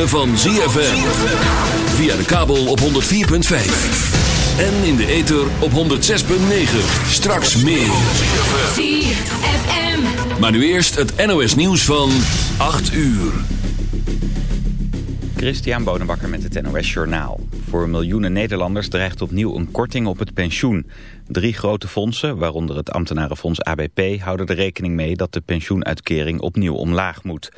ritme van ZFM. Via de kabel op 104.5. En in de ether op 106.9. Straks meer. ZFM. Maar nu eerst het NOS nieuws van 8 uur. Christian Bonenbakker met het NOS Journaal. Voor miljoenen Nederlanders dreigt opnieuw een korting op het pensioen. Drie grote fondsen, waaronder het ambtenarenfonds ABP... houden er rekening mee dat de pensioenuitkering opnieuw omlaag moet.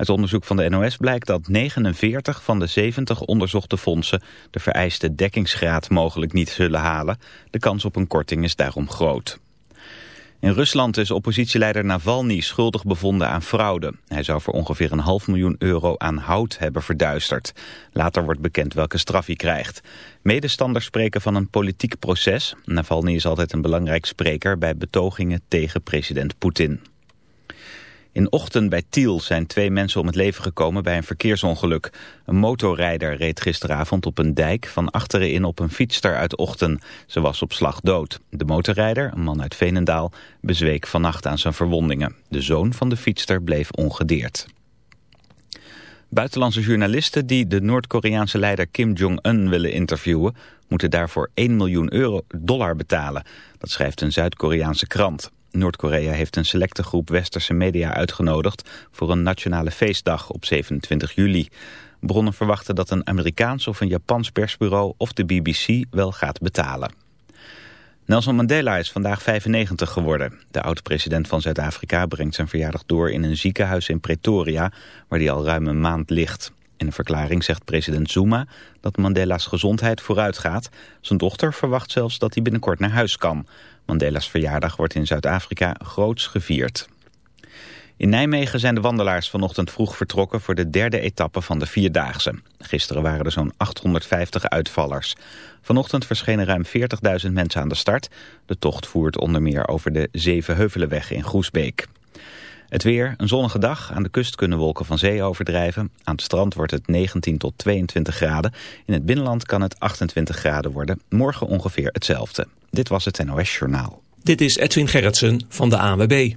Uit onderzoek van de NOS blijkt dat 49 van de 70 onderzochte fondsen... de vereiste dekkingsgraad mogelijk niet zullen halen. De kans op een korting is daarom groot. In Rusland is oppositieleider Navalny schuldig bevonden aan fraude. Hij zou voor ongeveer een half miljoen euro aan hout hebben verduisterd. Later wordt bekend welke straf hij krijgt. Medestanders spreken van een politiek proces. Navalny is altijd een belangrijk spreker bij betogingen tegen president Poetin. In Ochten bij Tiel zijn twee mensen om het leven gekomen bij een verkeersongeluk. Een motorrijder reed gisteravond op een dijk van achteren in op een fietster uit Ochten. Ze was op slag dood. De motorrijder, een man uit Veenendaal, bezweek vannacht aan zijn verwondingen. De zoon van de fietster bleef ongedeerd. Buitenlandse journalisten die de Noord-Koreaanse leider Kim Jong-un willen interviewen... moeten daarvoor 1 miljoen euro dollar betalen. Dat schrijft een Zuid-Koreaanse krant. Noord-Korea heeft een selecte groep westerse media uitgenodigd voor een nationale feestdag op 27 juli. Bronnen verwachten dat een Amerikaans of een Japans persbureau of de BBC wel gaat betalen. Nelson Mandela is vandaag 95 geworden. De oud-president van Zuid-Afrika brengt zijn verjaardag door in een ziekenhuis in Pretoria, waar hij al ruim een maand ligt. In een verklaring zegt president Zuma dat Mandela's gezondheid vooruit gaat. Zijn dochter verwacht zelfs dat hij binnenkort naar huis kan. Mandela's verjaardag wordt in Zuid-Afrika groots gevierd. In Nijmegen zijn de wandelaars vanochtend vroeg vertrokken voor de derde etappe van de Vierdaagse. Gisteren waren er zo'n 850 uitvallers. Vanochtend verschenen ruim 40.000 mensen aan de start. De tocht voert onder meer over de Zevenheuvelenweg in Groesbeek. Het weer, een zonnige dag. Aan de kust kunnen wolken van zee overdrijven. Aan het strand wordt het 19 tot 22 graden. In het binnenland kan het 28 graden worden. Morgen ongeveer hetzelfde. Dit was het NOS Journaal. Dit is Edwin Gerritsen van de ANWB.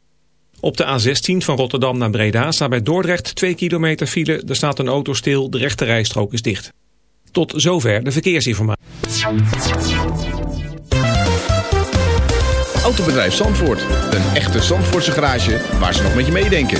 Op de A16 van Rotterdam naar Breda staat bij Dordrecht 2 kilometer file. Er staat een auto stil, de rechte rijstrook is dicht. Tot zover de verkeersinformatie. Autobedrijf Zandvoort. Een echte Zandvoortse garage waar ze nog met je meedenken.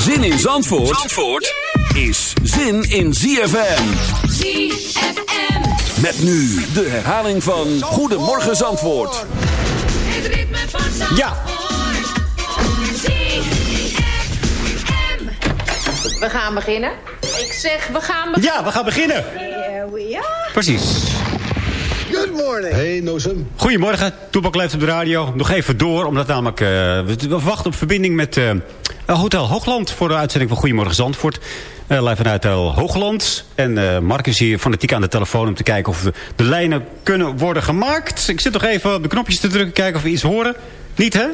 Zin in Zandvoort, Zandvoort is zin in ZFM. ZFM. Met nu de herhaling van Goedemorgen Zandvoort. Het ritme van Zandvoort. Ja. ZFM. We gaan beginnen. Ik zeg, we gaan beginnen. Ja, we gaan beginnen. Ja. Precies. Good morning. Hey, Nozem. Goedemorgen, Toepak leeft op de radio. Nog even door, omdat namelijk... eh, we, we wachten op verbinding met eh, Hotel Hoogland... voor de uitzending van Goedemorgen Zandvoort. Eh live vanuit Hotel Hoogland. En eh Mark is hier fanatiek aan de telefoon om te kijken of de, de lijnen kunnen worden gemaakt. Ik zit nog even op de knopjes te drukken, kijken of we iets horen. Niet, hè?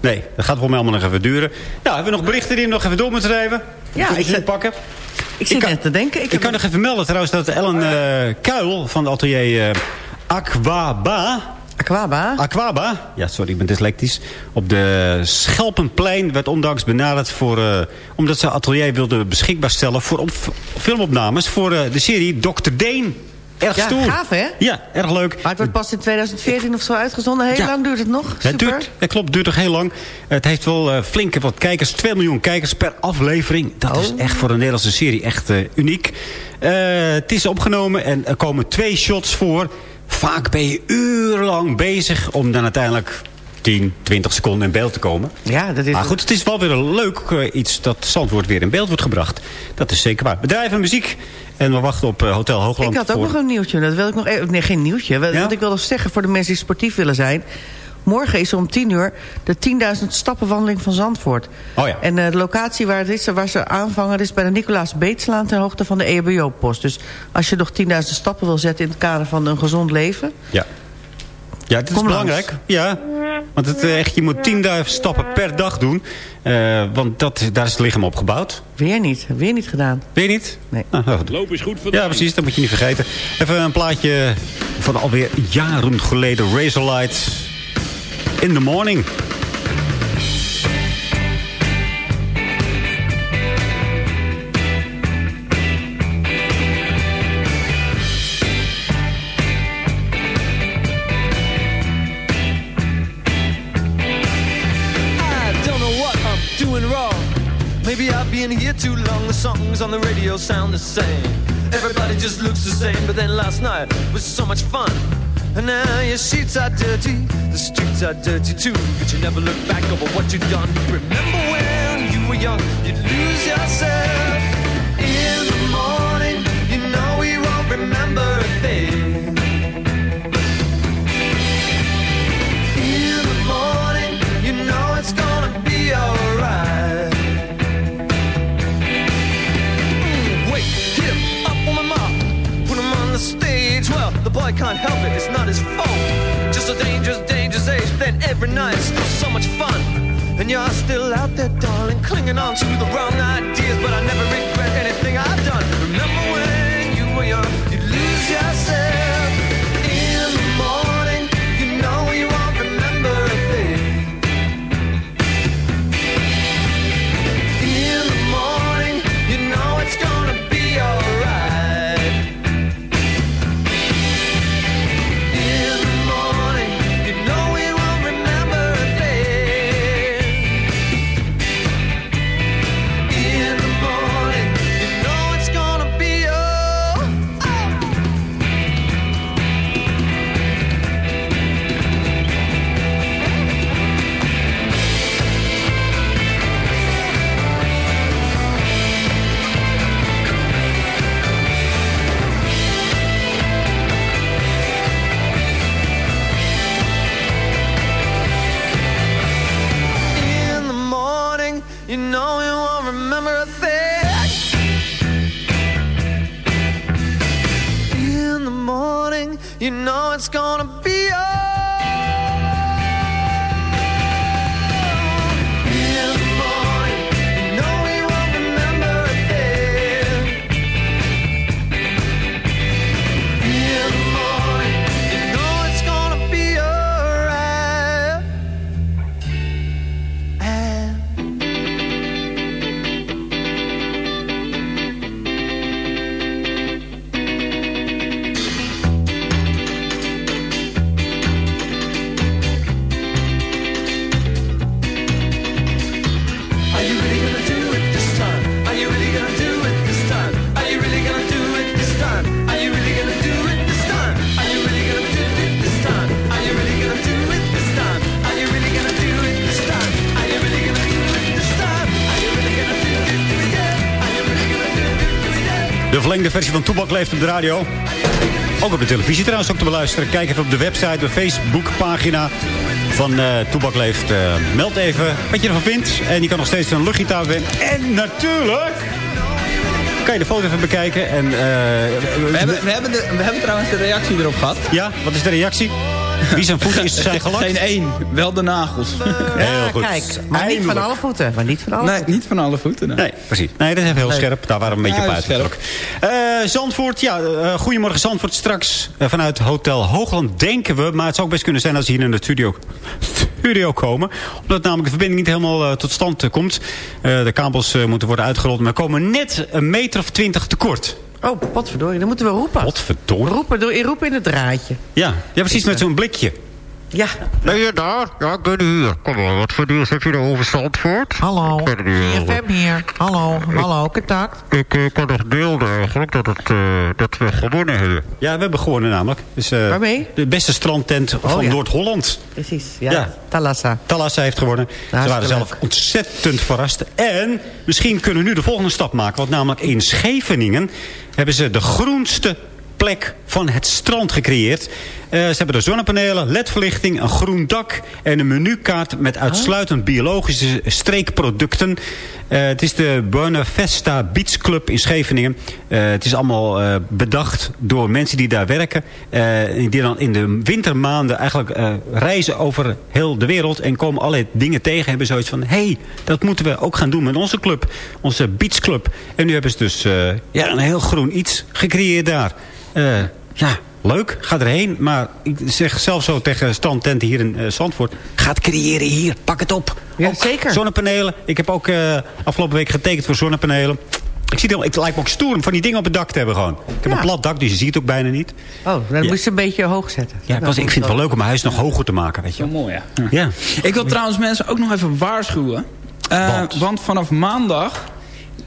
Nee, dat gaat volgens mij allemaal nog even duren. Ja, hebben we nog berichten die we nog even door moeten schrijven? Ja, ik zet- pakken. Ik zit kan- net te denken. Ik, Ik kan nog even melden trouwens dat Ellen eh, Kuil van de atelier eh, Aquaba... Aquaba. Aquaba, ja sorry, ik ben dyslectisch. Op de Schelpenplein werd ondanks benaderd voor... eh, omdat ze atelier wilde beschikbaar stellen voor op, filmopnames... voor eh, de serie Dr. Deen. Erg Ja, stoer. gaaf, hè? Ja, erg leuk. Maar het wordt pas in 2014 of zo uitgezonden. Heel Ja. lang duurt het nog. Het Super. duurt, dat klopt, het duurt nog heel lang. Het heeft wel eh, flinke wat kijkers. 2 miljoen kijkers per aflevering. Dat is Oh. echt voor een Nederlandse serie echt uniek. Het is opgenomen en er komen twee shots voor vaak ben je urenlang bezig om dan uiteindelijk 10, 20 seconden in beeld te komen. Ja, dat is... Maar goed, het is wel weer een leuk eh, iets dat Zandvoort weer in beeld wordt gebracht. Dat is zeker waar. Bedrijf en muziek. En we wachten op eh, Hotel Hoogland. Ik had ook voor- nog een nieuwtje. Dat wil ik nog even... Nee, geen nieuwtje. Wat, Ja? wat ik wilde zeggen voor de mensen die sportief willen zijn. Morgen is er om 10 uur de 10.000 stappenwandeling van Zandvoort. Oh ja. En eh, de locatie waar, het is, waar ze aanvangen is bij de Nicolaas Beetslaan... ten hoogte van de EHBO-post. Dus als je nog 10.000 stappen wil zetten in het kader van een gezond leven... Ja. Ja, het is Kom belangrijk. langs. Ja. Want het, eh, echt, je moet 10.000 stappen per dag doen. Eh, want dat, daar is het lichaam op gebouwd. Weer niet, weer niet gedaan. Weet je niet? Nee. Nou, nou, goed. Loop is goed voor Ja, precies. Dat moet je niet vergeten. Even een plaatje van alweer jaren geleden. Razorlight. In the morning. I don't know what I'm doing wrong. Maybe I've been here too long. The songs on the radio sound the same. Everybody just looks the same. But then last night was so much fun. And now your sheets are dirty. The streets are dirty too. But you never look back over what you've done. Remember when you were young, you'd lose yourself. Boy can't help it, it's not his fault. Just a dangerous, dangerous age. But then every night, still so much fun. And you're still out there, darling, clinging on to the wrong ideas. But I never verlengde versie van Toebak leeft op de radio. Ook op de televisie trouwens ook te beluisteren. Kijk even op de website, de Facebookpagina van eh Toebak leeft. Eh, meld even wat je ervan vindt. En je kan nog steeds een luchtgitaar winnen. En natuurlijk... Kan je de foto even bekijken. En, eh, We hebben, we, hebben de, we hebben trouwens de reactie erop gehad. Ja, wat is de reactie? Wie zijn voeten is zijn gelakt? Geen één, wel de nagels. Heel goed. Kijk, maar niet van alle voeten. Maar niet van alle Nee, voeten. niet van alle voeten. nee. Nee, precies. Nee, dat is even heel Nee. scherp. Daar waren we een beetje Ja, op dat is uit. natuurlijk. Eh, Zandvoort, ja. eh, goedemorgen Zandvoort. Straks eh, vanuit Hotel Hoogland denken we. Maar het zou ook best kunnen zijn als ze hier in de studio, studio komen. Omdat namelijk de verbinding niet helemaal tot stand komt. Eh, de kabels eh, moeten worden uitgerold. Maar we komen net een meter of twintig tekort. Oh, potverdorie. Dan moeten we roepen. Potverdorie. Roepen, roepen in het draadje. Ja, ja precies met zo'n blikje. Ja. Ben je daar? Ja, ik ben hier. Kom maar, wat voor nieuws heb je nou over Zandvoort? Hallo, Ik ben hier. CFM hier. Hallo, hallo, contact. Ik eh, kan nog beelden eigenlijk dat, het, eh, dat we gewonnen hebben. Ja, we hebben gewonnen namelijk. Dus, eh, Waarmee? De beste strandtent van ja. Noord-Holland. Precies, ja. Ja. Talassa. Talassa heeft gewonnen. Ze waren zelf leuk. ontzettend verrast. En misschien kunnen we nu de volgende stap maken. Want namelijk in Scheveningen hebben ze de groenste plek van het strand gecreëerd. Eh, ze hebben er zonnepanelen, ledverlichting, een groen dak... en een menukaart met uitsluitend biologische streekproducten. Eh, het is de Buena Vesta Beach Club in Scheveningen. Eh, het is allemaal bedacht door mensen die daar werken. die dan in de wintermaanden eigenlijk reizen over heel de wereld... en komen allerlei dingen tegen. Hebben zoiets van, hé, hey, dat moeten we ook gaan doen met onze club. Onze Beach Club. En nu hebben ze dus ja, een heel groen iets gecreëerd daar. Ja, leuk, ga erheen. Maar ik zeg zelf zo tegen strandtenten hier in eh, Zandvoort... ga het creëren hier, pak het op. Ja, Ook zeker. Zonnepanelen. Ik heb ook eh, afgelopen week getekend voor zonnepanelen. Ik zie het, het lijkt me ook stoer om van die dingen op het dak te hebben gewoon. Ik heb Ja. een plat dak, dus je ziet het ook bijna niet. Oh, dan Ja. moest je een beetje hoog zetten. Ja, ik, was, ik vind het wel leuk om mijn huis nog hoger te maken, weet je wel. mooi, ja. Ja. Ik wil trouwens mensen ook nog even waarschuwen. Eh, Want? want? vanaf maandag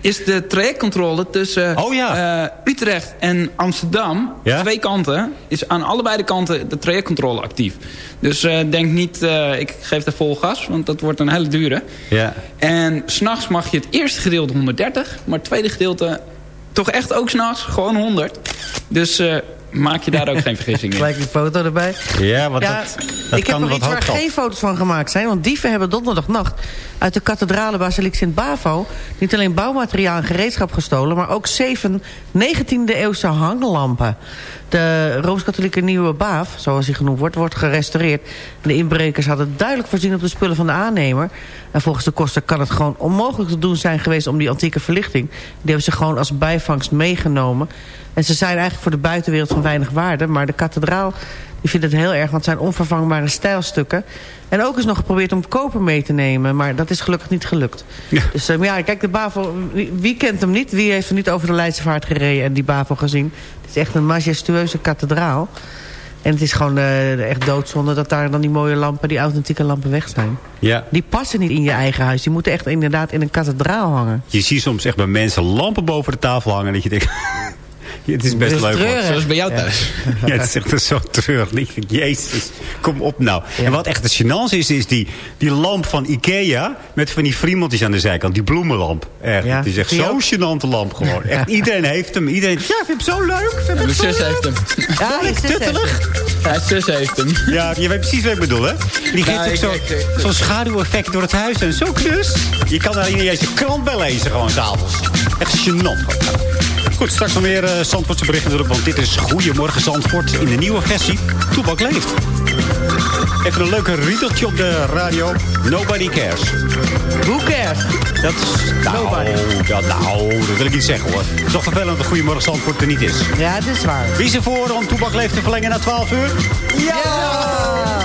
is de trajectcontrole tussen Oh ja. eh, Utrecht en Amsterdam... Ja? twee kanten, is aan allebei de kanten de trajectcontrole actief. Dus eh, denk niet, eh, ik geef er vol gas, want dat wordt een hele dure. Ja. En s'nachts mag je het eerste gedeelte 130... maar het tweede gedeelte toch echt ook s'nachts gewoon 100. Dus maak je daar ook geen vergissing in. Gelijk die foto erbij. Ja, want Ja, dat, dat ik heb kan wat iets waar geen foto's van gemaakt zijn. Want dieven hebben donderdagnacht uit de kathedrale Basiliek Sint-Bavo... niet alleen bouwmateriaal en gereedschap gestolen... maar ook zeven 19e eeuwse hanglampen. De Rooms-Katholieke Nieuwe Baaf, zoals hij genoemd wordt, wordt gerestaureerd. De inbrekers hadden duidelijk voorzien op de spullen van de aannemer. En volgens de koster kan het gewoon onmogelijk te doen zijn geweest... om die antieke verlichting. Die hebben ze gewoon als bijvangst meegenomen. En ze zijn eigenlijk voor de buitenwereld van weinig waarde. Maar de kathedraal die vindt het heel erg, want het zijn onvervangbare stijlstukken. En ook is nog geprobeerd om koper mee te nemen. Maar dat is gelukkig niet gelukt. Ja. Dus eh, maar ja, kijk, de BAVO, wie, wie kent hem niet? Wie heeft er niet over de Leidse Vaart gereden en die BAVO gezien? Het is echt een majestueuze kathedraal. En het is gewoon eh, echt doodzonde dat daar dan die mooie lampen, die authentieke lampen weg zijn. Ja. Die passen niet in je eigen huis. Die moeten echt inderdaad in een kathedraal hangen. Je ziet soms echt bij mensen lampen boven de tafel hangen. Dat je denkt, ja, het is best is leuk hoor. Zoals bij jou thuis. Ja, het is echt zo treurig. Ik denk, Jezus, kom op nou. En wat echt het gênance is, is die, die lamp van Ikea... met van die friemeltjes aan de zijkant. Die bloemenlamp. Echt. Het is echt je zo'n gênante lamp gewoon. Echt, iedereen heeft hem. Iedereen, ja, ik vind hem zo leuk. Ik vind De zo zus heeft hem. Ja, je Tuttelig. Ja, zus heeft hem. Ja, je weet precies wat ik bedoel, hè? Die geeft Ja, ook ik- zo- ik- ik- zo'n schaduweffect door het huis. En zo knus. Je kan daar niet eens de krant bij lezen, gewoon s'avonds. Echt gênant. Goed, straks nog meer uh, Zandvoortse berichten natuurlijk. Want dit is Goedemorgen Zandvoort in de nieuwe versie. Toebak leeft. Even een leuke riedeltje op de radio. Nobody cares. Who cares? Dat is... Nou, Nobody. dat, nou, dat wil ik niet zeggen hoor. Het is toch vervelend dat Goedemorgen Zandvoort er niet is. Ja, het is waar. Wie is er voor om Toebak leeft te verlengen naar 12 uur? Ja!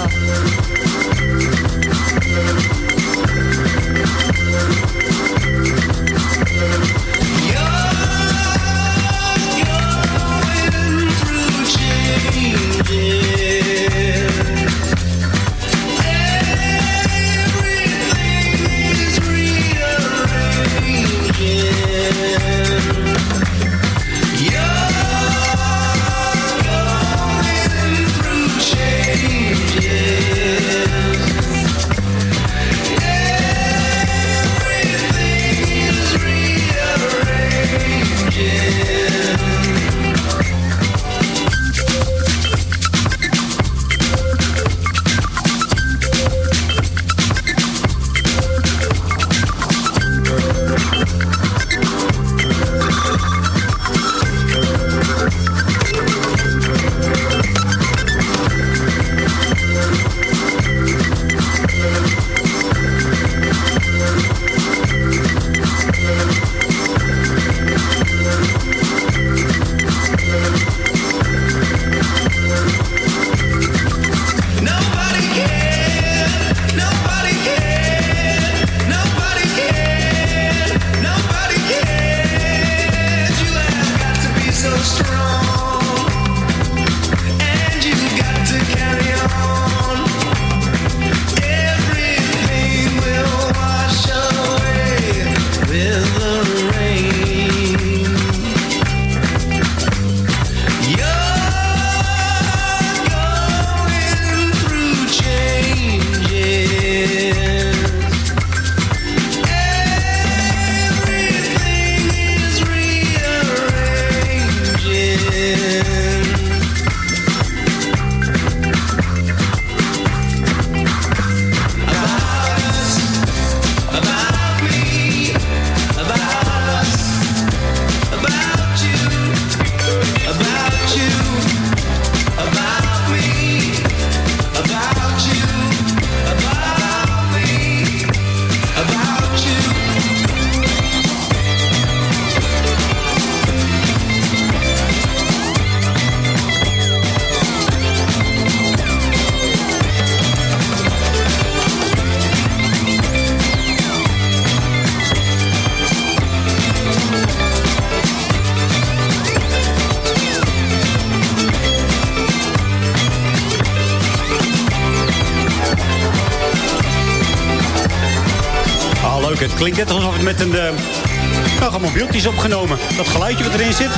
Opgenomen. Dat geluidje wat erin zit.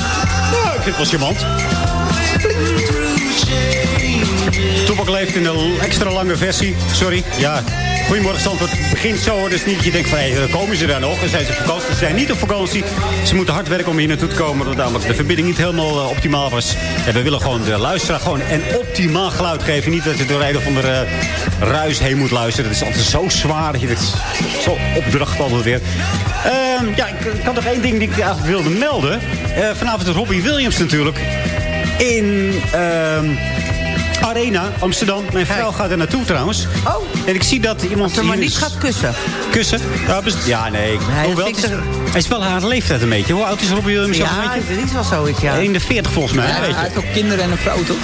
Nou, ik vind het wel charmant. Toepak leeft in een extra lange versie. Sorry, ja. Goedemorgen, Zandvoort. Het begint zo, dus niet dat je denkt van, hé, hey, komen ze daar nog? En zijn ze op vakantie? Ze zijn niet op vakantie. Ze moeten hard werken om hier naartoe te komen, omdat namelijk de verbinding niet helemaal eh, optimaal was. En we willen gewoon de luisteraar gewoon een optimaal geluid geven. Niet dat je door een of andere eh, ruis heen moet luisteren. Het is altijd zo zwaar, dat je dit zo opdracht altijd weer. Ehm, ja, ik, ik had nog één ding die ik eigenlijk wilde melden. Eh, vanavond is Robbie Williams natuurlijk. In... ehm, Arena, Amsterdam. Mijn vrouw gaat er naartoe trouwens. Oh. En ik zie dat iemand... Als ze maar niet is- gaat kussen. Kussen? Ja, best- ja nee. Hoewel, vind het is, ik hij is wel haar leeftijd een beetje. Hoe oud is Robbie Williams? al Ja, een beetje? dat is wel zoiets, ja. In de 40 volgens mij. Ja, weet hij heeft ook kinderen en een vrouw, toch?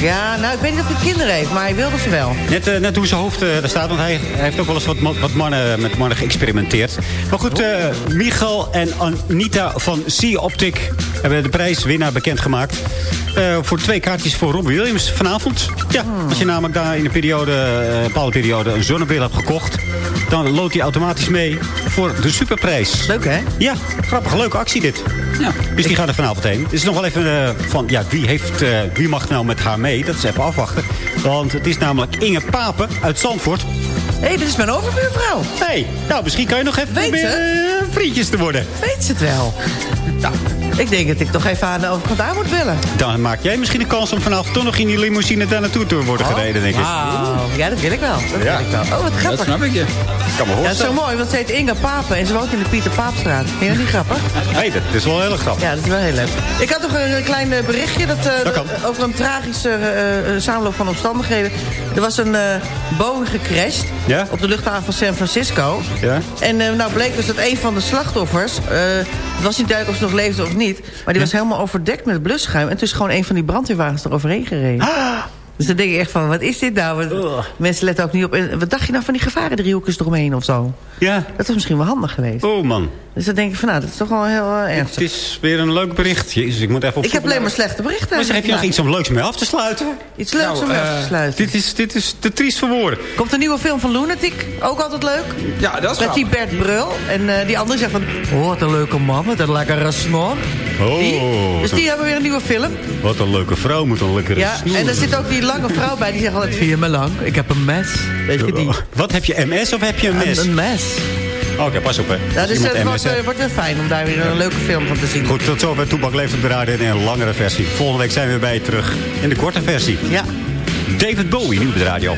Ja, nou, ik weet niet of hij kinderen heeft, maar hij wilde ze wel. Net, eh, net hoe zijn hoofd eh, daar staat, want hij, hij heeft ook wel eens wat, wat mannen, met mannen geëxperimenteerd. Maar goed, eh Michal en Anita van Sea Optic hebben de prijswinnaar bekendgemaakt. Eh voor twee kaartjes voor Robbie Williams vanavond. Ja, als je namelijk daar in een, periode, eh, een bepaalde periode een zonnebril hebt gekocht... dan loopt hij automatisch mee voor de superprijs. Leuk, hè? Ja, grappig. Leuke actie dit. Ja. Dus die gaat er vanavond heen. Het is nog wel even eh, van, ja, wie, heeft, eh, wie mag nou met haar mee? Dat is even afwachten. Want het is namelijk Inge Papen uit Zandvoort. Hé, dit is mijn overbuurvrouw. Hé, hey, nou, misschien kan je nog even Weet proberen eh, vriendjes te worden. Weet ze het wel? Nou, ik denk dat ik toch even aan de overkant aan moet bellen. Dan maak jij misschien de kans om vanavond toch nog in die limousine daar naartoe te worden gereden, denk ik. Ja, dat wil ik wel. Dat Ja. wil ik wel. Oh, wat Dat grappig. snap ik je. kan me Ja, dat is zo mooi, want ze heet Inga Papen en ze woont in de Pieter Paapstraat. Vind je dat niet grappig? Nee, dat is wel heel erg grappig. Ja, dat is wel heel leuk. Ik had nog een klein eh, berichtje dat, eh, Dat kan. over een tragische samenloop van omstandigheden. Er was een eh Boeing gecrashed Ja? op de luchthaven van San Francisco. Ja? En eh, nou bleek dus dat een van de slachtoffers... eh, het was niet duidelijk of ze nog leefde of niet... maar die was helemaal overdekt met blusschuim. En toen is gewoon een van die brandweerwagens eroverheen gereden. Dus dan denk ik echt van, wat is dit nou? Wat- Mensen letten ook niet op. En wat dacht je nou van die gevarendriehoekjes eromheen of zo? Ja. Dat was misschien wel handig geweest. Oh, man. Dus dan denk ik van, nou, dat is toch wel heel eh, Het ernstig. is weer een leuk bericht. Jezus, ik moet even op Ik heb alleen maar slechte berichten. Maar heb je nog iets om leuks mee af te sluiten? Iets leuks Nou, om mee af eh, te sluiten. Dit is, dit is te triest voor woorden. Komt een nieuwe film van Lunatic. Ook altijd leuk. Ja, dat is Met die Bert Brul. En eh, die andere zegt van... Oh, wat een leuke man met een lekkere snor. Oh, Die. Dus wat die hebben weer een nieuwe film. Wat een leuke vrouw moet een lekkere Ja, snoer. en er zit ook die lange vrouw bij. Die zegt altijd, je me lang? Ik heb een mes. Weet je die? Wat heb je, MS of heb je een mes? Een, een mes. Oké, pas op hè. Ja, dus het wordt, eh, wordt fijn om daar weer een leuke film van te zien. Goed, tot zo bij Toepak Leeft op de Radio in een langere versie. Volgende week zijn we bij je terug in de korte versie. Ja. David Bowie, nu op de radio.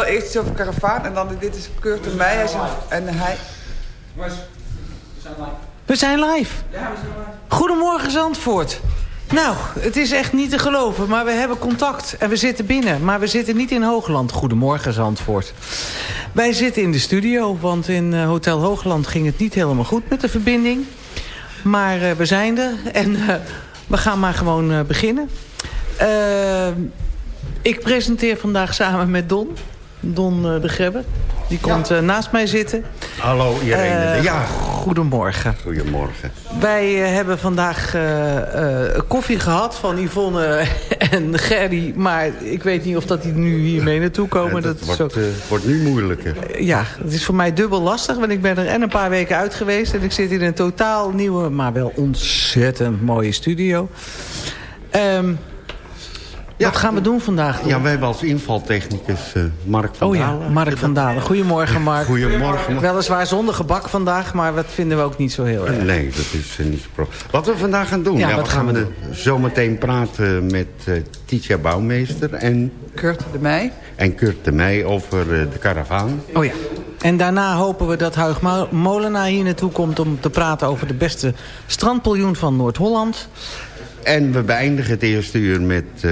Ik stel eerst iets over karavaan en dan dit is Kurt en mij. Hij en hij... We zijn live. Goedemorgen Zandvoort. Nou, het is echt niet te geloven, maar we hebben contact en we zitten binnen. Maar we zitten niet in Hoogland. Goedemorgen Zandvoort. Wij zitten in de studio, want in eh, Hotel Hoogland ging het niet helemaal goed met de verbinding. Maar eh, we zijn er en eh, we gaan maar gewoon eh, beginnen. Ik presenteer vandaag samen met Don. Don eh, de Grebbe. Die komt eh, naast mij zitten. Hallo Irene. Eh, ja. Goedemorgen. Goedemorgen. Wij hebben vandaag eh, eh, koffie gehad van Yvonne en Gerry. Maar ik weet niet of dat die nu hiermee naartoe komen. dat wordt, ook- wordt nu moeilijker. ja, het is voor mij dubbel lastig. Want ik ben er en een paar weken uit geweest. En ik zit in een totaal nieuwe, maar wel ontzettend mooie studio. Wat gaan we doen vandaag? Ja, we hebben als invaltechnicus eh, Mark van Oh ja, Dalen. Mark van Dalen. Goedemorgen, Mark. Goedemorgen. Weliswaar zonder gebak vandaag, maar dat vinden we ook niet zo heel erg. Nee, dat is eh, niet zo pro. Wat we vandaag gaan doen? Ja, Ja, wat we gaan gaan we eh, zometeen praten met eh Titia Bouwmeester en, Kurt de Meij. en Kurt de Meij over eh, de karavaan. Oh ja. En daarna hopen we dat Huig Mo- Molenaar hier naartoe komt... om te praten over de beste strandpiljoen van Noord-Holland. En we beëindigen het eerste uur met eh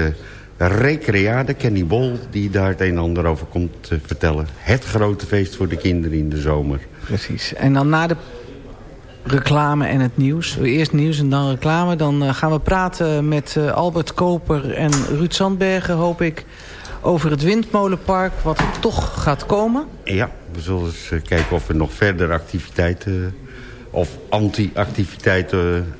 Recreade, Kenny Bol... die daar het een en ander over komt te vertellen. Het grote feest voor de kinderen in de zomer. Precies. En dan na de reclame en het nieuws. Eerst nieuws en dan reclame. Dan eh, gaan we praten met eh, Albert Koper en Ruud Sandbergen, hoop ik... over het windmolenpark, wat er toch gaat komen. Ja, we zullen eens eh, kijken of er nog verder activiteiten... of anti-activiteiten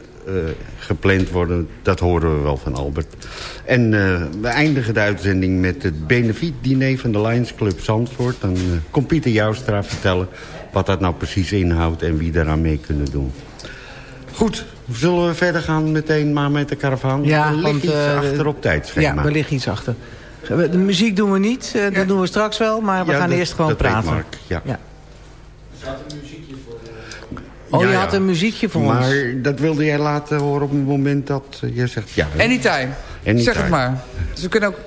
gepland worden. Dat horen we wel van Albert. En eh, we eindigen de uitzending met het benefietdiner van de Lions Club Zandvoort. Dan eh, komt Pieter Joustra vertellen wat dat nou precies inhoudt... en wie daaraan mee kunnen doen. Goed, zullen we verder gaan meteen maar met de karavaan? Ja, er ligt want, iets eh, achter op tijdschema. Ja, er ligt iets achter. De muziek doen we niet, eh, dat doen we straks wel. Maar we Ja, gaan dat- eerst gewoon dat praten. Mark, ja. Ja. Oh, Ja, je ja. had een muziekje voor ons. Maar dat wilde jij laten horen op het moment dat jij zegt ja. Anytime. Anytime. Zeg het maar. Dus we kunnen ook...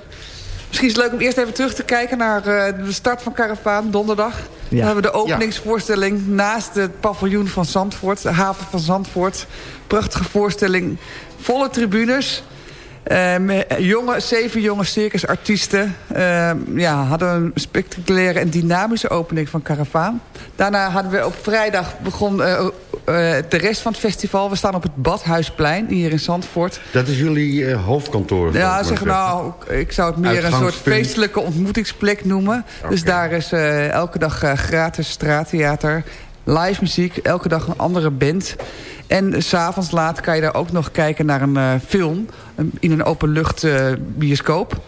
Misschien is het leuk om eerst even terug te kijken naar eh, de start van Caravaan, donderdag. Dan hebben we de openingsvoorstelling naast het paviljoen van Zandvoort, de haven van Zandvoort. Prachtige voorstelling, volle tribunes. Eh, met jonge, zeven jonge circusartiesten eh, ja, hadden een spectaculaire en dynamische opening van Caravaan. Daarna hadden we op vrijdag begon eh, eh, de rest van het festival. We staan op het Badhuisplein hier in Zandvoort. Dat is jullie eh, hoofdkantoor. Ja, zeg nou, ik zou het meer een soort feestelijke ontmoetingsplek noemen. Dus daar is elke dag gratis straattheater, live muziek, elke dag een andere band. En s'avonds laat kan je daar ook nog kijken naar een eh, film in een openlucht eh bioscoop.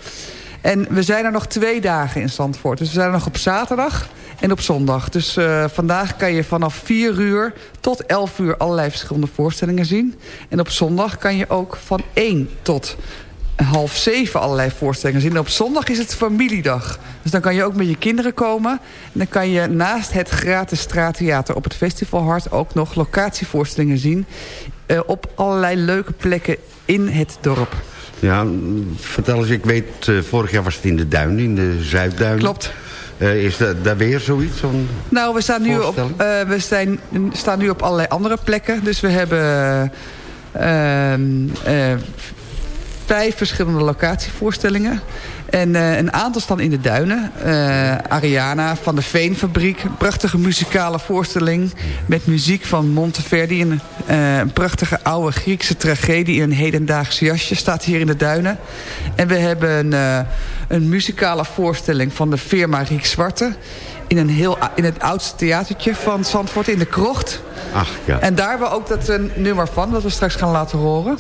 En we zijn er nog twee dagen in Zandvoort. Dus we zijn er nog op zaterdag en op zondag. Dus eh, vandaag kan je vanaf 4 uur tot 11 uur allerlei verschillende voorstellingen zien. En op zondag kan je ook van 1 tot half 7 allerlei voorstellingen zien. En op zondag is het familiedag. Dus dan kan je ook met je kinderen komen. En dan kan je naast het gratis straattheater op het Festivalhart... ook nog locatievoorstellingen zien... eh, op allerlei leuke plekken in het dorp. Ja, vertel eens, ik weet, eh, vorig jaar was het in de Duin, in de Zuidduin. Klopt. Eh, is dat, daar weer zoiets? Nou, we staan nu, op, we zijn, staan nu op allerlei andere plekken. Dus we hebben eh, ehm, eh, vijf verschillende locatievoorstellingen. En eh, een aantal staan in de duinen. Eh, Ariana van de Veenfabriek. Een prachtige muzikale voorstelling. Met muziek van Monteverdi. Een, eh, een prachtige oude Griekse tragedie in een hedendaags jasje. Staat hier in de duinen. En we hebben een, een muzikale voorstelling van de firma Riek Zwarte. In, een heel, in het oudste theatertje van Zandvoort in de Krocht. Ach, ja. En daar hebben we ook dat nummer van. Dat we straks gaan laten horen.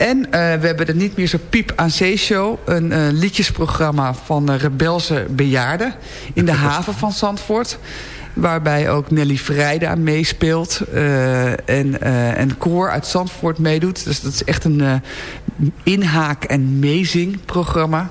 En eh, we hebben de Niet meer zo piep aan zee show. Een eh, liedjesprogramma van eh, rebelse bejaarden. In de haven van Zandvoort. Waarbij ook Nelly Vrijda meespeelt. en een koor uit Zandvoort meedoet. Dus dat is echt een inhaak- en meezingprogramma.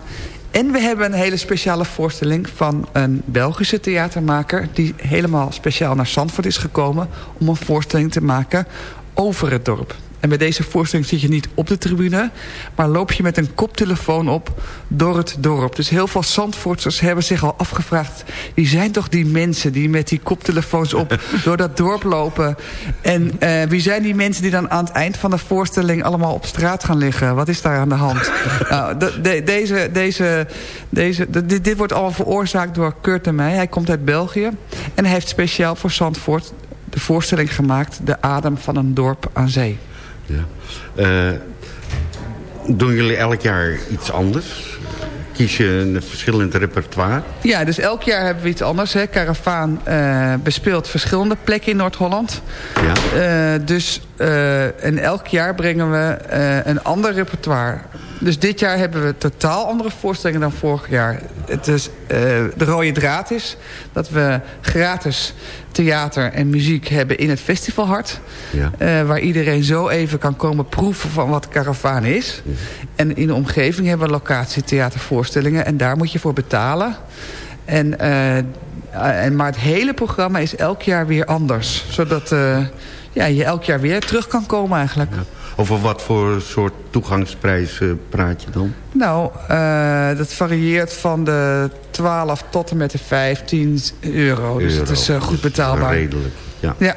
En we hebben een hele speciale voorstelling van een Belgische theatermaker... die helemaal speciaal naar Zandvoort is gekomen... om een voorstelling te maken over het dorp. En bij deze voorstelling zit je niet op de tribune... maar loop je met een koptelefoon op door het dorp. Dus heel veel Zandvoorters hebben zich al afgevraagd... wie zijn toch die mensen die met die koptelefoons op door dat dorp lopen? En eh, wie zijn die mensen die dan aan het eind van de voorstelling... allemaal op straat gaan liggen? Wat is daar aan de hand? nou, de- de- deze, deze, deze, de- dit, dit wordt allemaal veroorzaakt door Kurt en mij. Hij komt uit België en hij heeft speciaal voor Zandvoort... de voorstelling gemaakt... De adem van een dorp aan zee. Ja. Eh, doen jullie elk jaar iets anders? Kies je een verschillend repertoire? Ja, dus elk jaar hebben we iets anders. Hè. Caravaan eh, bespeelt verschillende plekken in Noord-Holland. Ja. Eh, dus, en elk jaar brengen we een ander repertoire. Dus dit jaar hebben we totaal andere voorstellingen dan vorig jaar. Het is, eh, de rode draad is dat we gratis theater en muziek hebben in het festivalhart. Ja. Eh, waar iedereen zo even kan komen proeven van wat Caravaan is. En in de omgeving hebben we locatietheatervoorstellingen. En daar moet je voor betalen. En, eh, en, maar het hele programma is elk jaar weer anders. Zodat ja, je elk jaar weer terug kan komen eigenlijk. Over wat voor soort toegangsprijs eh, praat je dan? Nou, eh, dat varieert van de 12 tot en met de 15 euro. Dus Euro. dat is eh, goed Dus betaalbaar. Redelijk, ja. Ja.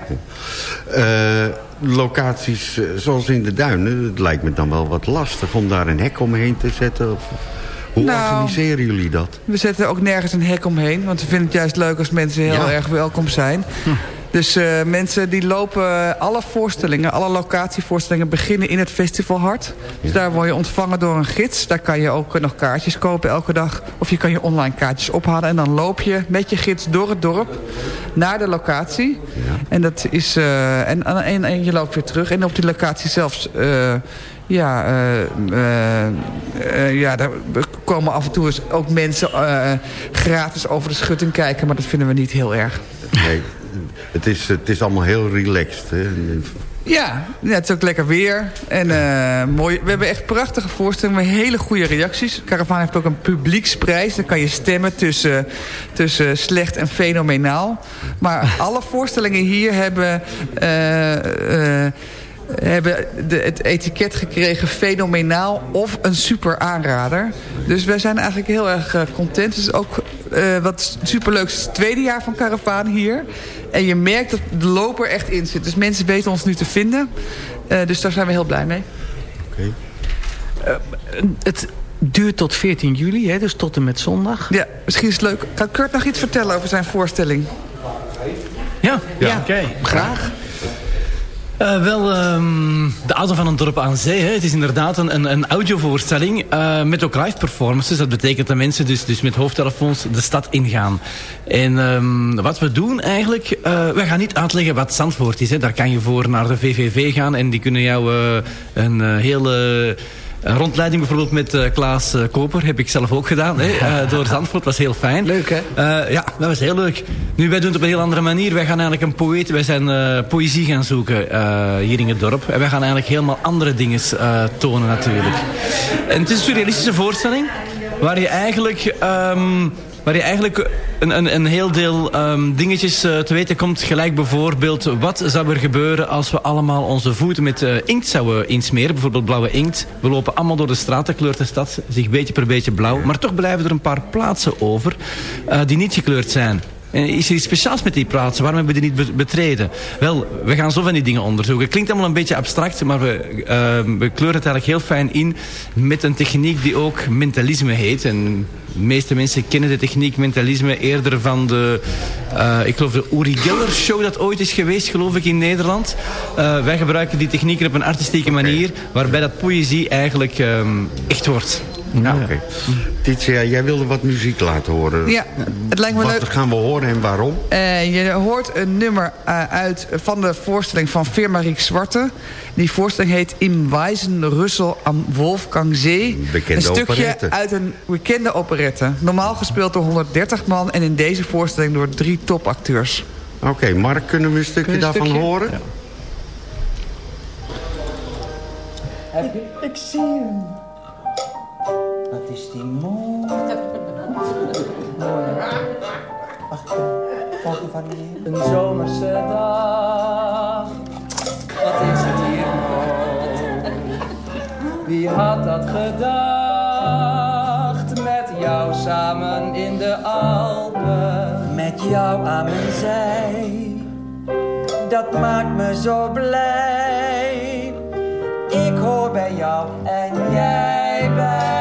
Locaties zoals in de duinen, het lijkt me dan wel wat lastig om daar een hek omheen te zetten. Of, hoe Nou, organiseren jullie dat? We zetten ook nergens een hek omheen. Want we vinden het juist leuk als mensen heel Ja. erg welkom zijn. Dus eh, mensen die lopen alle voorstellingen, alle locatievoorstellingen beginnen in het festivalhart. Dus daar word je ontvangen door een gids. Daar kan je ook nog kaartjes kopen elke dag. Of je kan je online kaartjes ophalen. En dan loop je met je gids door het dorp naar de locatie. En, dat is, eh, en, en, en je loopt weer terug. En op die locatie zelfs... eh, ja, eh, eh, eh, ja, daar komen af en toe eens ook mensen gratis over de schutting kijken. Maar dat vinden we niet heel erg. Nee, het, is, het is allemaal heel relaxed. Hè? Ja, ja, het is ook lekker weer. En mooi. We hebben echt prachtige voorstellingen met hele goede reacties. Caravan heeft ook een publieksprijs. Dan kan je stemmen tussen, tussen slecht en fenomenaal. Maar alle voorstellingen hier hebben... hebben de, het etiket gekregen fenomenaal of een super aanrader. Dus wij zijn eigenlijk heel erg eh, content. Het is ook eh, wat superleuk is het tweede jaar van Caravaan hier. En je merkt dat de loper echt in zit. Dus mensen weten ons nu te vinden. Eh, dus daar zijn we heel blij mee. Het duurt tot 14 juli, hè, dus tot en met zondag. Ja, misschien is het leuk. Gaat Kurt nog iets vertellen over zijn voorstelling? Ja, Ja. oké. Graag. Eh, wel, ehm, de Adem van een dorp aan zee. Hè. Het is inderdaad een, een, audiovoorstelling eh, met ook live performances. Dat betekent dat mensen dus, dus met hoofdtelefoons de stad ingaan. En ehm, wat we doen eigenlijk, eh, we gaan niet uitleggen wat Zandvoort is. Hè. Daar kan je voor naar de VVV gaan en die kunnen jou een hele... Een rondleiding bijvoorbeeld met eh, Klaas eh, Koper heb ik zelf ook gedaan. Hè, eh, door Zandvoort was heel fijn. Leuk hè? ja, dat was heel leuk. Nu, wij doen het op een heel andere manier. Wij gaan eigenlijk een poëet, wij zijn poëzie gaan zoeken hier in het dorp. En wij gaan eigenlijk helemaal andere dingen tonen natuurlijk. En het is een surrealistische voorstelling. Waar je eigenlijk... ehm, Waar je eigenlijk een, een, een heel deel ehm, dingetjes eh, te weten komt. Gelijk bijvoorbeeld, wat zou er gebeuren als we allemaal onze voeten met eh, inkt zouden insmeren. Bijvoorbeeld blauwe inkt. We lopen allemaal door de straat, de kleurt de stad zich beetje per beetje blauw. Maar toch blijven er een paar plaatsen over eh, die niet gekleurd zijn. En is er iets speciaals met die plaatsen? Waarom hebben we die niet be- betreden? Wel, we gaan zo van die dingen onderzoeken. Het klinkt allemaal een beetje abstract, maar we, eh, we kleuren het eigenlijk heel fijn in met een techniek die ook mentalisme heet. En de meeste mensen kennen de techniek mentalisme eerder van de, eh, ik geloof de Uri Geller show dat ooit is geweest, geloof ik, in Nederland. Eh, wij gebruiken die technieken op een artistieke manier, waarbij dat poëzie eigenlijk ehm, echt wordt. Ja, oké. Titia, jij wilde wat muziek laten horen. Ja, het lijkt me wat leuk. gaan we horen en waarom? Eh, je hoort een nummer eh, uit van de voorstelling van Firma Zwarte. Die voorstelling heet Im Wijzen Russel am Wolfgang Zee. Bekende een stukje operette. uit een bekende operette. Normaal gespeeld door 130 man en in deze voorstelling door drie topacteurs. Oké, Mark, kunnen we een stukje een daarvan stukje? horen? Ik zie hem. Wat is die mooi. Mooi. Wacht, foto van die Een zomerse dag. Wat is het hier mooi. Wie had dat gedacht? Met jou samen in de Alpen. Met jou aan mijn zij. Dat maakt me zo blij. Ik hoor bij jou en jij bij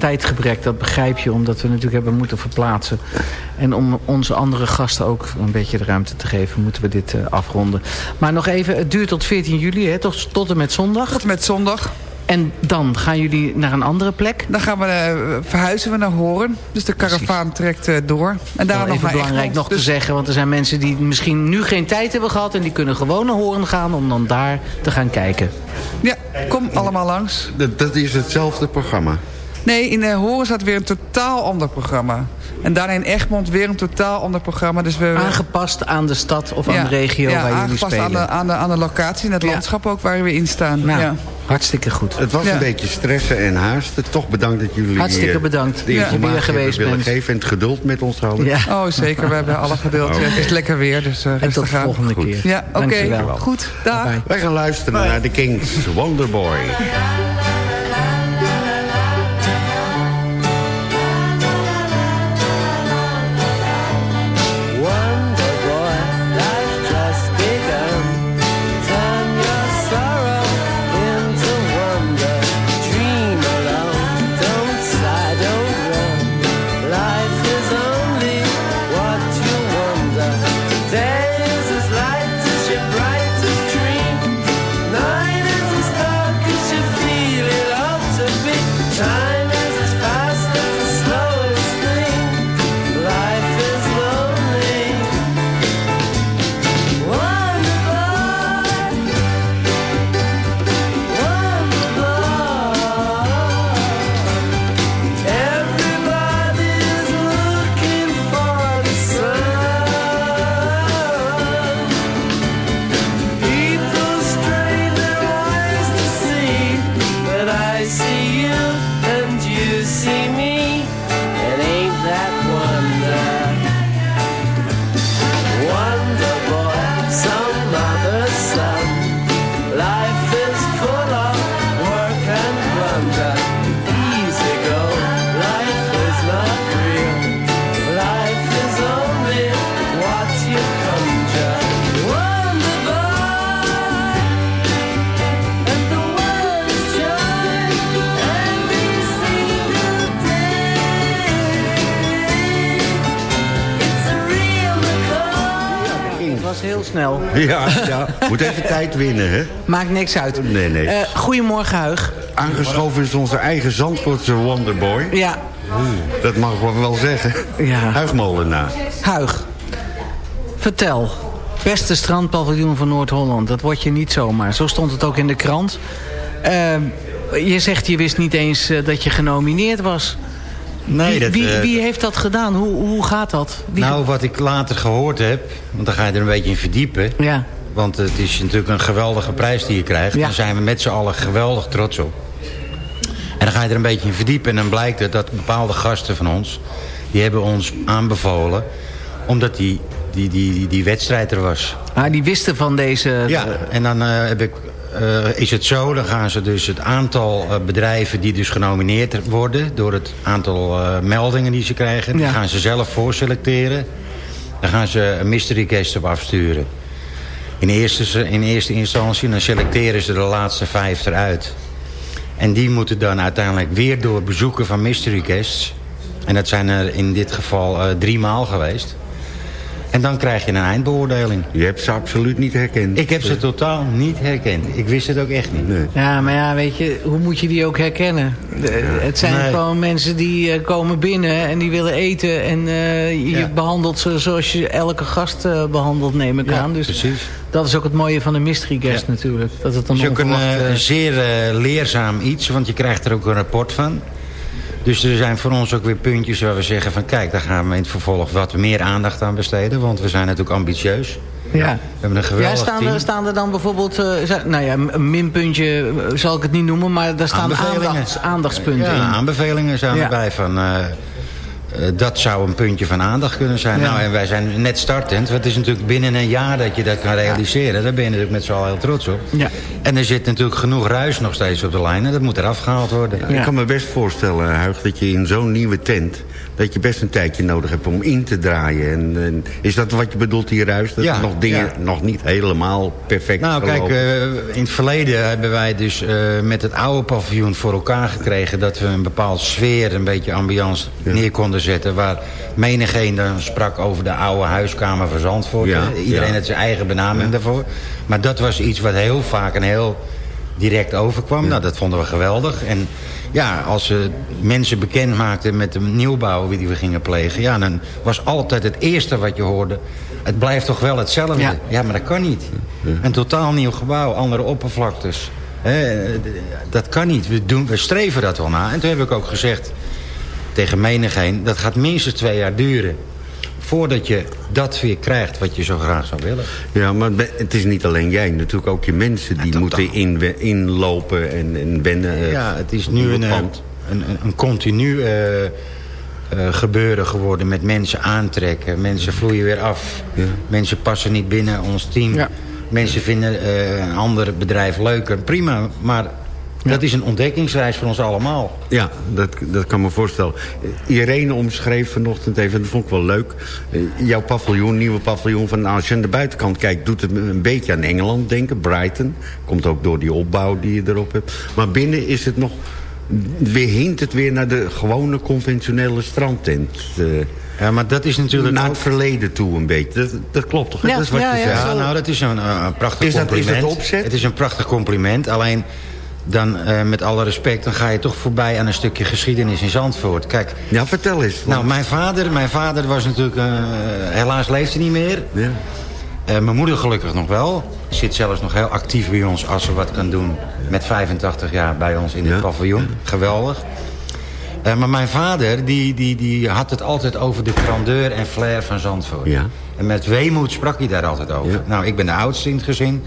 tijdgebrek, dat begrijp je, omdat we natuurlijk hebben moeten verplaatsen. En om onze andere gasten ook een beetje de ruimte te geven, moeten we dit eh, afronden. Maar nog even, het duurt tot 14 juli, hè, tot, tot en met zondag. Tot en met zondag. En dan gaan jullie naar een andere plek? Dan gaan we, eh, verhuizen we naar Horen. Dus de karavaan trekt eh, door. En daar nog even belangrijk Egmond. nog te zeggen, want er zijn mensen die misschien nu geen tijd hebben gehad... en die kunnen gewoon naar Horen gaan om dan daar te gaan kijken. Ja, kom allemaal langs. Dat, dat is hetzelfde programma. Nee, in uh, Horen staat weer een totaal ander programma. En daarna in Egmond weer een totaal ander programma. Dus we, Aangepast aan de stad of aan de regio ja, waar jullie aangepast spelen. aan de, aan, de, aan de locatie en het landschap ook waar we in staan. Nou, ja. hartstikke goed. Het was Ja. een beetje stressen en haasten. Toch bedankt dat jullie Hartstikke eh, bedankt de informatie weer geweest willen bent. geven en het geduld met ons houden. Ja. Oh, zeker. We hebben alle geduld. Oké. Het is lekker weer, dus uh, En tot de volgende keer. Ja, oké. Goed. Dag. Wij gaan luisteren naar de Kings Wonderboy. Wonder Moet even tijd winnen, hè? Maakt niks uit. Nee, nee. Eh, goedemorgen, Huig. Aangeschoven is onze eigen Zandvoortse Wonderboy. Ja, Dat mag ik wel zeggen. Ja. Huigmolenaar. Huig. Vertel. Beste strandpaviljoen van Noord-Holland. Dat wordt je niet zomaar. Zo stond het ook in de krant. Eh, je zegt je wist niet eens eh, dat je genomineerd was. Nee, wie, dat, wie, eh, wie heeft dat gedaan? Hoe, hoe gaat dat? Wie- Nou, wat ik later gehoord heb, want dan ga je er een beetje in verdiepen. Ja. Want het is natuurlijk een geweldige prijs die je krijgt. Ja. Daar zijn we met z'n allen geweldig trots op. En dan ga je er een beetje in verdiepen en dan blijkt het dat bepaalde gasten van ons... die hebben ons aanbevolen, omdat die, die, die, die, die wedstrijd er was. Ah, die wisten van deze... Ja, en dan eh, heb ik, eh, is het zo, dan gaan ze dus het aantal eh, bedrijven die dus genomineerd worden... door het aantal meldingen die ze krijgen, die gaan ze zelf voorselecteren. Dan gaan ze een mystery guest op afsturen. In eerste, in eerste instantie dan selecteren ze de laatste vijf eruit. En die moeten dan uiteindelijk weer door bezoeken van mystery guests... en dat zijn er in dit geval eh, drie maal geweest... En dan krijg je een eindbeoordeling. Je hebt ze absoluut niet herkend. Ik heb ze totaal niet herkend. Ik wist het ook echt niet. Ja, maar ja, weet je, hoe moet je die ook herkennen? De- het zijn Nee. gewoon mensen die eh, komen binnen en die willen eten. En eh, je Ja. behandelt ze zoals je elke gast eh, behandelt, neem ik aan. Dus precies. dat is ook het mooie van een mystery guest natuurlijk. Dat het Het een is ook een eh, eh, zeer leerzaam iets, want je krijgt er ook een rapport van. Dus er zijn voor ons ook weer puntjes waar we zeggen van... kijk, daar gaan we in het vervolg wat meer aandacht aan besteden. Want we zijn natuurlijk ambitieus. Ja. We hebben een geweldig Ja, staan, team. er, staan er dan bijvoorbeeld, eh, nou ja, een minpuntje eh, zal ik het niet noemen, maar daar staan aandachtspunten Ja, in. aanbevelingen zijn Ja. erbij van... eh, dat zou een puntje van aandacht kunnen zijn. Ja. Nou, en wij zijn net startend. Want het is natuurlijk binnen een jaar dat je dat kan realiseren. Daar ben je natuurlijk met z'n allen heel trots op. Ja. En er zit natuurlijk genoeg ruis nog steeds op de lijn. En dat moet eraf gehaald worden. Ik kan me best voorstellen, Huig, dat je in zo'n nieuwe tent... dat je best een tijdje nodig hebt om in te draaien. En, en is dat wat je bedoelt hieruit? Dat Ja, nog dingen ja. nog niet helemaal perfect Nou, kijk, verlopen? eh, in het verleden hebben wij dus eh, met het oude paviljoen voor elkaar gekregen... dat we een bepaald sfeer, een beetje ambiance neer konden zetten... waar menigeen dan sprak over de oude huiskamer van Zandvoort. Eh, Iedereen had zijn eigen benaming daarvoor. Maar dat was iets wat heel vaak en heel direct overkwam. Nou, dat vonden we geweldig. En ja, als ze mensen bekend maakten met de nieuwbouw die we gingen plegen... Ja, dan was altijd het eerste wat je hoorde... het blijft toch wel hetzelfde. Ja. Ja, maar dat kan niet. Een totaal nieuw gebouw, andere oppervlaktes. Dat kan niet. We, doen, we streven dat wel na. En toen heb ik ook gezegd tegen menigeen... dat gaat minstens twee jaar duren... voordat je dat weer krijgt wat je zo graag zou willen. Ja, maar het is niet alleen jij. Natuurlijk ook je mensen die moeten inwe- inlopen en, en wennen. eh, Ja, het is nu een, eh, een, een, een continu eh, eh, gebeuren geworden met mensen aantrekken. Mensen vloeien weer af. Mensen passen niet binnen ons team. Ja. Mensen vinden eh, een ander bedrijf leuker. Prima, maar dat is een ontdekkingsreis voor ons allemaal. Ja, dat, dat kan me voorstellen. Irene omschreef vanochtend even, dat vond ik wel leuk. Eh, jouw paviljoen, nieuwe paviljoen, van, als je aan de buitenkant kijkt... doet het een beetje aan Engeland denken, Brighton. Komt ook door die opbouw die je erop hebt. Maar binnen is het nog... Weer hint het weer naar de gewone conventionele strandtent. eh, Ja, maar dat is natuurlijk naar ook- het verleden toe een beetje. Dat, dat klopt toch? Ja, dat is wat ja, je ja, zegt. Ja, nou, dat is een, eh, een prachtig Is dat- is dat compliment. opzet? Het is een prachtig compliment. Alleen, dan eh, met alle respect, dan ga je toch voorbij aan een stukje geschiedenis in Zandvoort. Kijk, Ja, vertel eens. nou, mijn vader, mijn vader was natuurlijk, eh, helaas leeft hij niet meer. Ja. Eh, mijn moeder gelukkig nog wel. Zit zelfs nog heel actief bij ons als ze wat kan doen. Met 85 jaar bij ons in het Ja. paviljoen. Geweldig. Maar mijn vader, die, die, die had het altijd over de grandeur en flair van Zandvoort. Ja. En met weemoed sprak hij daar altijd over. Ja. Nou, ik ben de oudste in het gezin.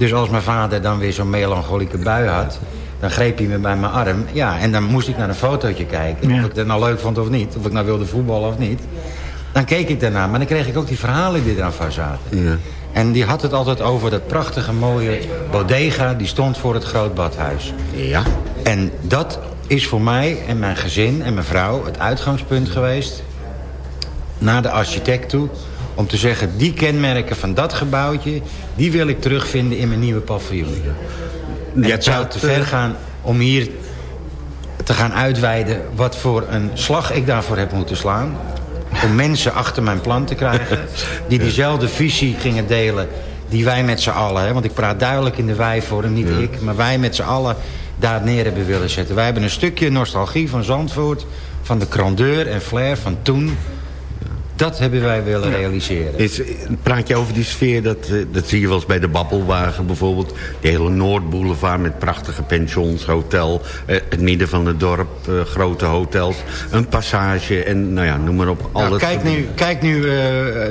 Dus als mijn vader dan weer zo'n melancholieke bui had... dan greep hij me bij mijn arm. Ja, en dan moest ik naar een fotootje kijken. Of ik dat nou leuk vond of niet. Of ik nou wilde voetballen of niet. Dan keek ik daarna. Maar dan kreeg ik ook die verhalen die eraan vast zaten. Ja. En die had het altijd over dat prachtige mooie bodega... die stond voor het groot badhuis. Ja. En dat is voor mij en mijn gezin en mijn vrouw het uitgangspunt geweest... naar de architect toe... om te zeggen, die kenmerken van dat gebouwtje... die wil ik terugvinden in mijn nieuwe paviljoen. En Jij het zou te ver eh, gaan om hier te gaan uitweiden... wat voor een slag ik daarvoor heb moeten slaan... om mensen achter mijn plan te krijgen... die diezelfde visie gingen delen die wij met z'n allen... Hè, want ik praat duidelijk in de wij-vorm, niet ik... maar wij met z'n allen daar neer hebben willen zetten. Wij hebben een stukje nostalgie van Zandvoort... van de grandeur en flair van toen... Dat hebben wij willen realiseren. Is, praat je over die sfeer, dat, eh, dat zie je wel eens bij de Babbelwagen bijvoorbeeld. De hele Noordboulevard met prachtige pensions, hotel. eh, het midden van het dorp, eh, grote hotels. Een passage en nou ja, noem maar op. Nou, alles. kijk nu, kijk nu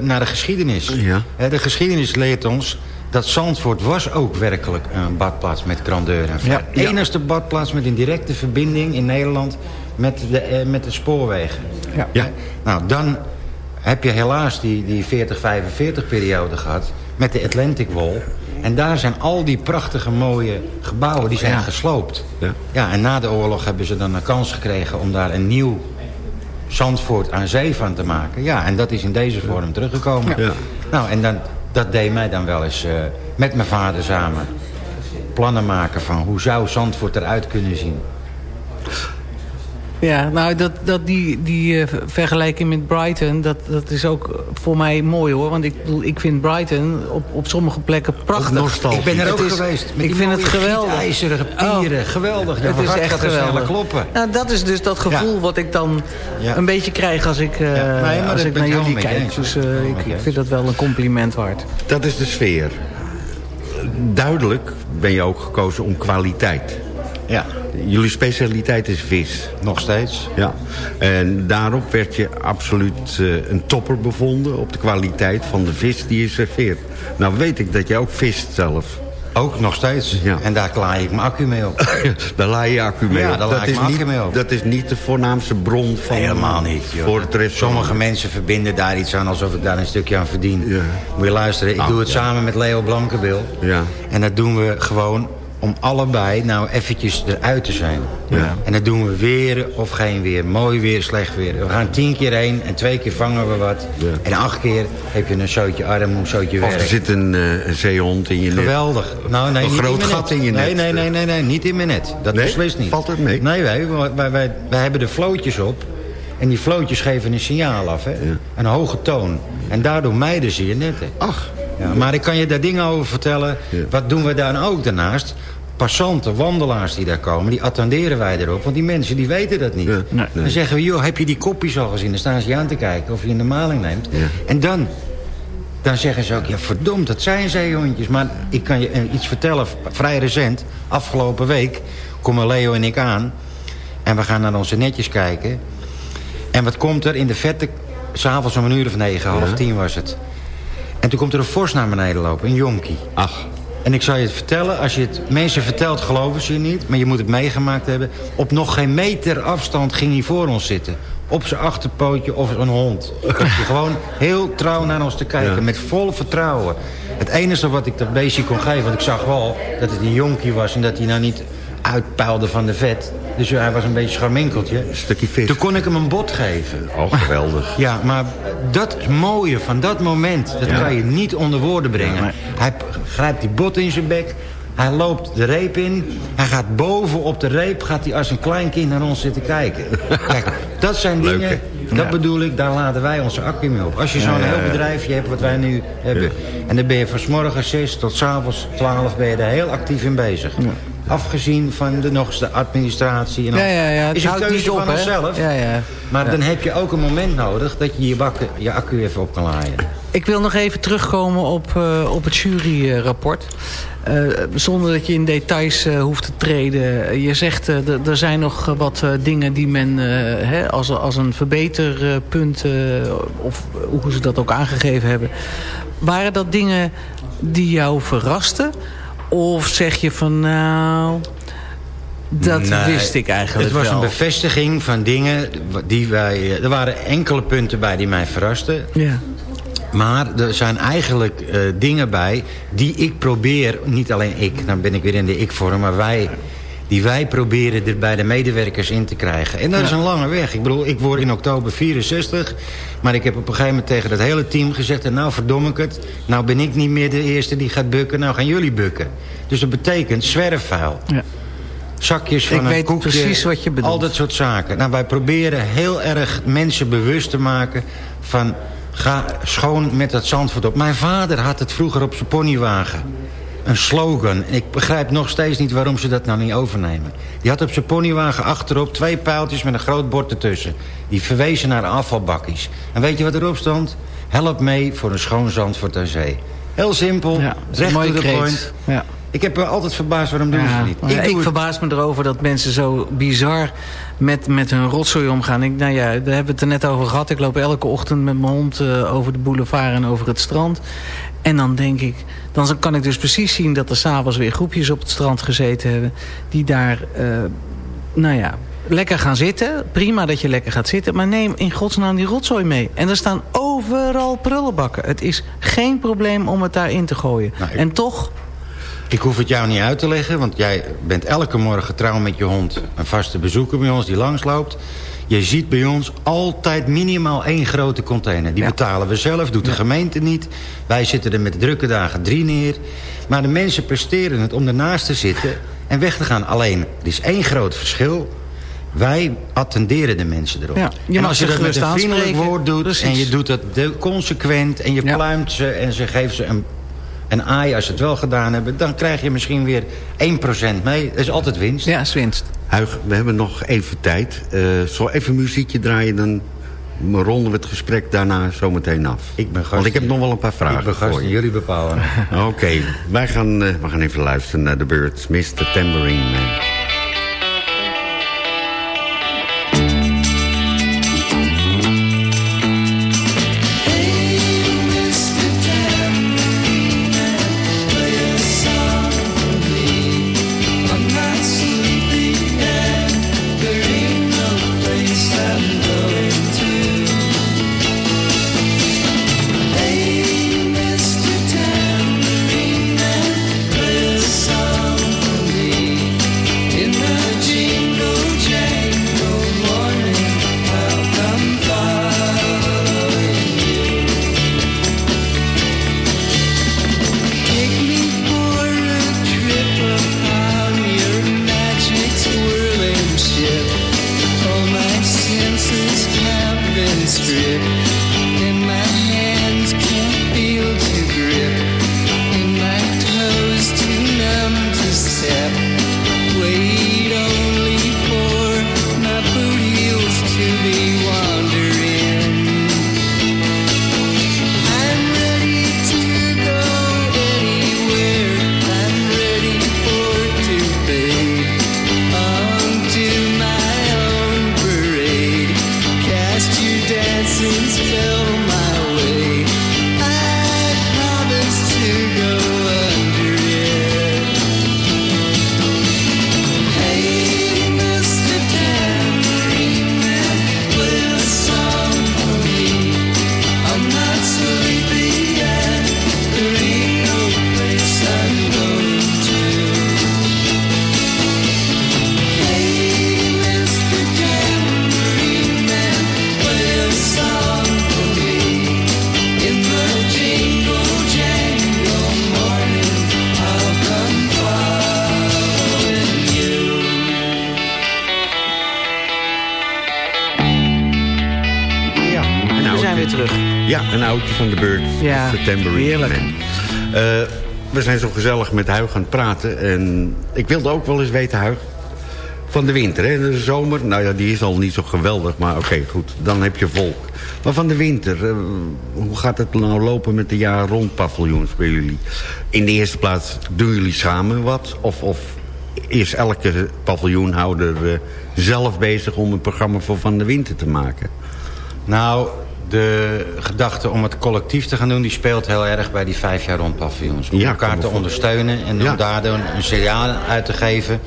naar de geschiedenis. Ja. De geschiedenis leert ons dat Zandvoort was ook werkelijk een badplaats met grandeur en. Ja. Enigste badplaats met een directe verbinding in Nederland met de, eh, met de spoorwegen. Ja. Ja. Nou, dan heb je helaas die, die 40-45 periode gehad met de Atlantic Wall. En daar zijn al die prachtige mooie gebouwen, die zijn Ja. gesloopt. Ja. ja, en na de oorlog hebben ze dan een kans gekregen om daar een nieuw Zandvoort aan zee van te maken. Ja, en dat is in deze vorm teruggekomen. Ja. Nou, en dan, dat deed mij dan wel eens eh, met mijn vader samen. Plannen maken van hoe zou Zandvoort eruit kunnen zien. Ja, nou, dat, dat die, die eh, vergelijking met Brighton, dat, dat is ook voor mij mooi hoor. Want ik, ik vind Brighton op, op sommige plekken prachtig. Ik ben er Het ook is- geweest. Met ik die vind het geweldig. gietijzeren pieren. Geweldig. Het is echt geweldig. kloppen. Nou, dat is dus dat gevoel wat ik dan Ja. een beetje krijg als ik, eh, Ja, nee, maar als ik naar jullie kijk. eens. Dus eh, ik, ik vind dat wel een compliment waard. Dat is de sfeer. Duidelijk ben je ook gekozen om kwaliteit. Ja. Jullie specialiteit is vis. Nog steeds. Ja. En daarop werd je absoluut eh, een topper bevonden... op de kwaliteit van de vis die je serveert. Nou weet ik dat jij ook vist zelf. Ook nog steeds. Ja. En daar klaai ik mijn accu mee op. daar laai je accu mee Ja, op. daar laai ik mijn accu niet, mee op. Dat is niet de voornaamste bron van... Helemaal niet. Joh. Voor het restaurant. Sommige mensen verbinden daar iets aan alsof ik daar een stukje aan verdien. Moet je luisteren, ik Nou, doe het ja. samen met Leo Blankenbil. Ja. En dat doen we gewoon om allebei nou eventjes eruit te zijn. Ja. En dat doen we weer of geen weer. Mooi weer, slecht weer. We gaan tien keer heen en twee keer vangen we wat. En acht keer heb je een zootje arm, een zootje Of werk. er zit een, eh, een zeehond in je net. Geweldig. Nou, nee, een niet groot in gat in je net. Nee, nee, nee, nee, nee, niet in mijn net. Dat Nee? beslist niet. Valt het mee? Nee, wij, wij, wij, wij hebben de flootjes op. En die flootjes geven een signaal af, hè. Een hoge toon. En daardoor mijden ze je netten. Ach. Ja, maar ik kan je daar dingen over vertellen. Wat doen we daar ook daarnaast? Passanten, wandelaars die daar komen, die attenderen wij erop. Want die mensen die weten dat niet. Dan zeggen we, joh, heb je die kopjes al gezien? Dan staan ze je aan te kijken of je in de maling neemt. En dan, dan zeggen ze ook, ja verdomd, dat zijn zeehondjes. Maar ik kan je eh, iets vertellen, vrij recent. Afgelopen week komen Leo en ik aan. En we gaan naar onze netjes kijken. En wat komt er in de verte, s'avonds om een uur of negen, half tien was het. En toen komt er een vos naar beneden lopen, een jonkie. Ach. En ik zal je het vertellen, als je het mensen vertelt, geloven ze je niet. Maar je moet het meegemaakt hebben. Op nog geen meter afstand ging hij voor ons zitten. Op zijn achterpootje of een hond. Gewoon heel trouw naar ons te kijken. Ja. Met vol vertrouwen. Het enige wat ik dat beestje kon geven... want ik zag wel dat het een jonkie was... en dat hij nou niet uitpuilde van de vet. Dus hij was een beetje scharminkeltje. Een stukje vis. Toen kon ik hem een bot geven. Oh, geweldig. Ja, maar dat mooie van dat moment... dat Ja. kan je niet onder woorden brengen. Hij grijpt die bot in zijn bek... Hij loopt de reep in. Hij gaat boven op de reep. Gaat hij als een klein kind naar ons zitten kijken. Kijk, dat zijn Leuk, dingen... Dat Ja. bedoel ik, daar laden wij onze accu mee op. Als je zo'n heel bedrijfje hebt wat wij nu hebben... en dan ben je van 's morgens 6 tot 's avonds 12 ben je er heel actief in bezig. Afgezien van de, nog eens de administratie. En. Ja, ja, ja, het Is een keuze op, van onszelf. Ja, ja. Maar Ja. dan heb je ook een moment nodig dat je je, bakken, je accu even op kan laaien. Ik wil nog even terugkomen op, eh, op het juryrapport. Eh, zonder dat je in details eh, hoeft te treden. Je zegt, er zijn nog wat dingen die men hè, als, als een verbeterpunt... of hoe ze dat ook aangegeven hebben. Waren dat dingen die jou verrasten? Of zeg je van nou... Dat Nee, wist ik eigenlijk Het was wel. een bevestiging van dingen die wij... eh, Er waren enkele punten bij die mij verrasten. Ja. Maar er zijn eigenlijk eh, dingen bij die ik probeer... Niet alleen ik, dan ben ik weer in de ik-vorm, maar wij... Die wij proberen er bij de medewerkers in te krijgen. En dat is een lange weg. Ik bedoel, ik word in oktober 64. Maar ik heb op een gegeven moment tegen het hele team gezegd... en nou verdom ik het. Nou ben ik niet meer de eerste die gaat bukken. Nou gaan jullie bukken. Dus dat betekent zwerfvuil. Ja. Zakjes van Ik een weet koekje, precies wat je bedoelt. Al dat soort zaken. Nou, wij proberen heel erg mensen bewust te maken van... ga schoon met dat zandvoort op. Mijn vader had het vroeger op zijn ponywagen. Een slogan. En ik begrijp nog steeds niet waarom ze dat nou niet overnemen. Die had op zijn ponywagen achterop twee pijltjes met een groot bord ertussen. Die verwezen naar afvalbakjes. En weet je wat erop stond? Help mee voor een schoon zandvoort aan zee. Heel simpel, Ja, recht to the point. Ja. Ik heb me altijd verbaasd waarom doen ze Ja, niet. ik het- verbaas me erover dat mensen zo bizar met, met hun rotzooi omgaan. Ik, nou ja, daar hebben we het er net over gehad. Ik loop elke ochtend met mijn hond eh, over de boulevard en over het strand. En dan denk ik, dan kan ik dus precies zien dat er s'avonds weer groepjes op het strand gezeten hebben. Die daar, eh, nou ja, lekker gaan zitten. Prima dat je lekker gaat zitten. Maar neem in godsnaam die rotzooi mee. En er staan overal prullenbakken. Het is geen probleem om het daarin te gooien. Nou, ik- En toch... Ik hoef het jou niet uit te leggen, want jij bent elke morgen trouw met je hond... een vaste bezoeker bij ons die langsloopt. Je ziet bij ons altijd minimaal één grote container. Die betalen we zelf, doet de gemeente niet. Wij zitten er met de drukke dagen drie neer. Maar de mensen presteren het om ernaast te zitten en weg te gaan. Alleen, er is één groot verschil. Wij attenderen de mensen erop. Ja, je en als je dat met een vriendelijk woord doet... Precies. en je doet dat consequent en je pluimt ze... en ze geeft ze een, een aai als ze het wel gedaan hebben... dan krijg je misschien weer 1% mee. Dat is altijd winst. Ja, is winst. Huig, we hebben nog even tijd. Eh zal even muziekje draaien, dan ronden we het gesprek daarna zometeen af. Ik ben gast. Want ik heb nog wel een paar vragen Ik ben gast en jullie bepalen. Oké, wij gaan, eh, we gaan even luisteren naar de Birds, Mr. Tambourine Man. Tambourine heerlijk. Man. Eh, we zijn zo gezellig met Huig aan het praten. En ik wilde ook wel eens weten, Huig, van de winter. Hè? De zomer, nou ja, die is al niet zo geweldig. Maar oké, goed, dan heb je volk. Maar van de winter, eh, hoe gaat het nou lopen met de jaar rond paviljoens bij jullie? In de eerste plaats, doen jullie samen wat? Of, of is elke paviljoenhouder eh, zelf bezig om een programma voor Van de Winter te maken? Nou, de gedachte om het collectief te gaan doen... die speelt heel erg bij die vijf jaar rond paviljoens. Om Ja, elkaar te ondersteunen en Ja. om daardoor een signaal uit te geven...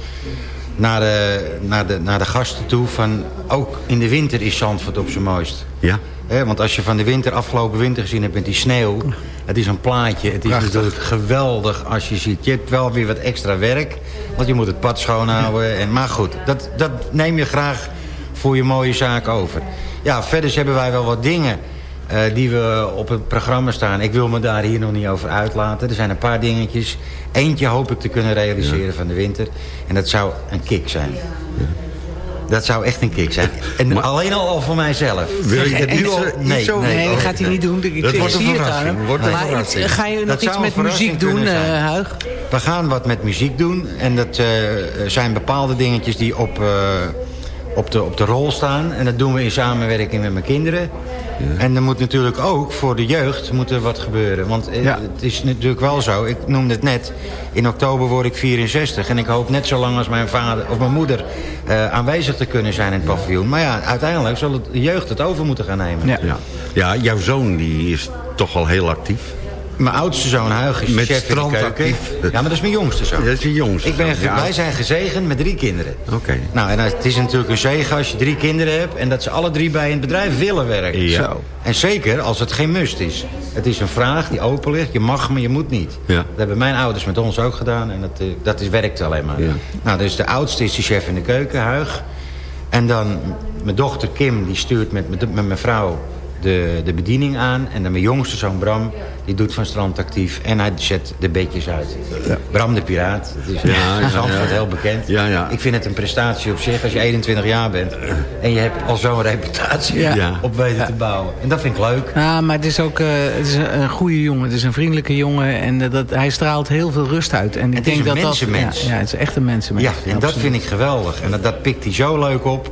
Naar de, naar, de, naar de gasten toe van... ook in de winter is Zandvoort op zijn mooist. Ja. Want als je van de winter, afgelopen winter gezien hebt met die sneeuw... het is een plaatje. Het is Prachtig. natuurlijk geweldig als je ziet. Je hebt wel weer wat extra werk. Want je moet het pad schoonhouden. En, maar goed, dat, dat neem je graag voor je mooie zaak over. Ja, verder hebben wij wel wat dingen... eh, die we op het programma staan. Ik wil me daar hier nog niet over uitlaten. Er zijn een paar dingetjes. Eentje hoop ik te kunnen realiseren van de winter. En dat zou een kick zijn. Dat zou echt een kick zijn. En alleen al voor mijzelf. Wil je het En niet al- nee, zo- nee, Nee, dat gaat hij niet doen. Ik, Dat ik wordt een het verrassing. hem. Wordt een maar verrassing. ga je Dat nog iets met muziek doen, eh Huig? We gaan wat met muziek doen. En dat eh, zijn bepaalde dingetjes die op, eh, op, de, op de rol staan. En dat doen we in samenwerking met mijn kinderen. En er moet natuurlijk ook voor de jeugd moet er wat gebeuren. Want eh, het is natuurlijk wel zo, ik noemde het net... in oktober word ik 64 en ik hoop net zo lang als mijn vader of mijn moeder... eh, aanwezig te kunnen zijn in het paviljoen. Maar ja, uiteindelijk zal het, de jeugd het over moeten gaan nemen. Ja. Ja, jouw zoon die is toch al heel actief. Mijn oudste zoon Huig is Met chef in de keuken. strandactief. Ja, maar dat is mijn jongste zoon. Dat is je jongste Ik ben, zoon. Wij zijn gezegend met drie kinderen. Oké. Nou, en het is natuurlijk een zegen als je drie kinderen hebt... en dat ze alle drie bij een bedrijf willen werken. Ja. Zo. En zeker als het geen must is. Het is een vraag die open ligt. Je mag, maar je moet niet. Ja. Dat hebben mijn ouders met ons ook gedaan. En dat, eh, dat is, werkt alleen maar. Ja. Nou, dus de oudste is de chef in de keuken, Huig. En dan mijn dochter Kim, die stuurt met, met, met mijn vrouw de, de bediening aan. En dan mijn jongste zoon Bram, Die doet van strand actief. En hij zet de bedjes uit. Bram de Piraat. Het is Ja, ja, ja, ja. heel bekend. Ja, ja. Ik vind het een prestatie op zich als je 21 jaar bent. En je hebt al zo'n reputatie Ja. op weten te bouwen. En dat vind ik leuk. Ja, maar het is ook eh, het is een, goede jongen. Het is een vriendelijke jongen. En eh, dat, hij straalt heel veel rust uit. En ik Het is denk een dat mensenmens. Dat, ja, ja, het is echt een mensenmens. Ja, en dat vind ik geweldig. En dat, dat pikt hij zo leuk op.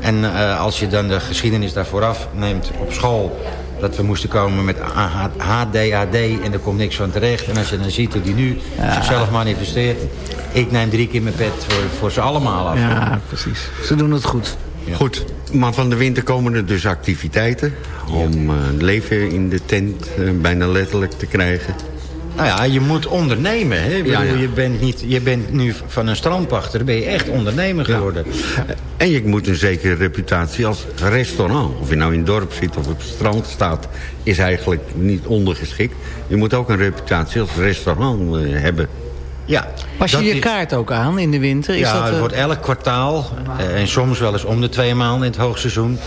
En eh, als je dan de geschiedenis daarvoor afneemt op school... dat we moesten komen met HDAD en er komt niks van terecht. En als je dan ziet hoe die nu zichzelf manifesteert... ik neem drie keer mijn pet voor, voor ze allemaal af. Ja, precies. Ze doen het goed. Goed, maar van de winter komen er dus activiteiten... om eh, het leven in de tent eh, bijna letterlijk te krijgen. Nou ja, je moet ondernemen. Hè? Ik Ja, bedoel, ja. Je, bent niet, je bent nu van een strandpachter, ben je echt ondernemer geworden. En je moet een zekere reputatie als restaurant. Of je nou in het dorp zit of op het strand staat... is eigenlijk niet ondergeschikt. Je moet ook een reputatie als restaurant eh, hebben. Ja, Pas je je is- kaart ook aan in de winter? Is ja, dat, het eh, wordt elk kwartaal eh, en soms wel eens om de twee maanden in het hoogseizoen